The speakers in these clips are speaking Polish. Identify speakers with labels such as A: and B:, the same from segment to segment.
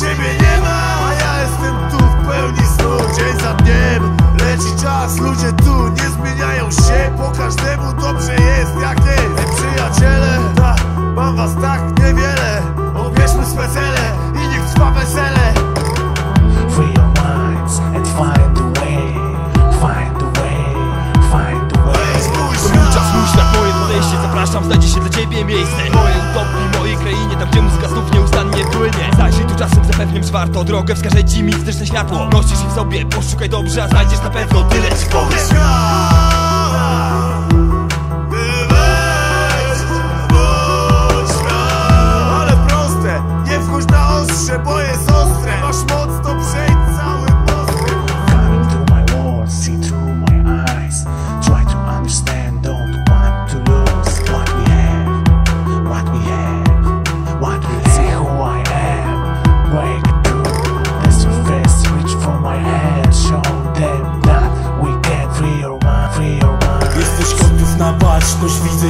A: ciebie nie ma A ja jestem tu w pełni znów Dzień za dniem leci czas
B: Ludzie tu nie
C: zmieniają się. Po każdemu dobrze jest jak jest. Przyjaciele, ta, mam was tak nie warto Drogę wskaże ci mistyczne światło. Nosisz je w sobie, poszukaj dobrze, a znajdziesz
D: na pewno tyle ci powiem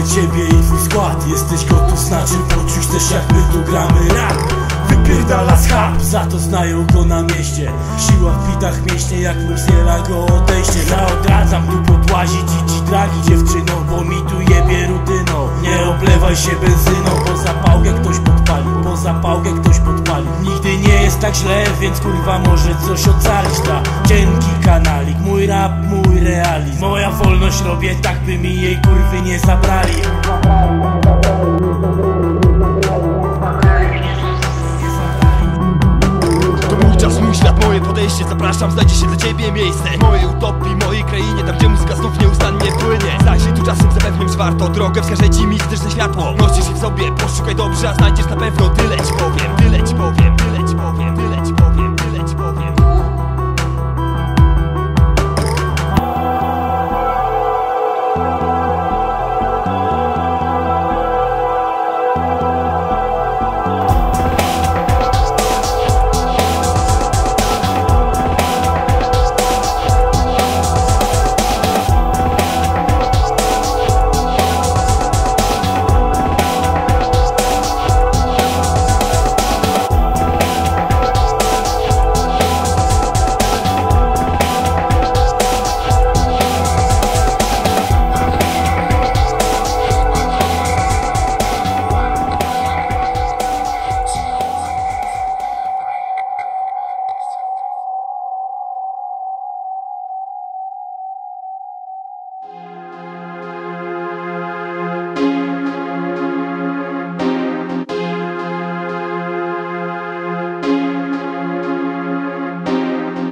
D: ciebie i twój skład. Jesteś gotów na czym poczuć też jak my tu gramy rap. Wypierdala schab, za to znają go na mieście. Siła w bitach mięśnie, jak wzięła go odejście. Ja odradzam tu podłazić i ci dragi dziewczyno Bo mi tu jebie rutyną Nie oblewaj się benzyną, bo zapałkę ktoś podpalił Bo zapałkę ktoś podpalił tak źle, więc kurwa może coś ocalić. Ta cienki kanalik, mój rap, mój realizm. Moja wolność robię tak, by mi jej kurwy nie zabrali.
A: Moje podejście. Zapraszam, znajdzie się dla ciebie miejsce. Mojej utopii, mojej krainie Tam gdzie muzyka znów nieustannie płynie. Zajrzyj tu czasem, zapewniam, że warto Drogę wskaże ci mistyczne światło. Nosisz je w sobie, poszukaj dobrze A znajdziesz na pewno. Tyle ci powiem Tyle ci powiem, tyle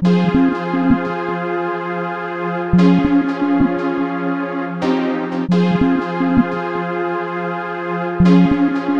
C: Thank you.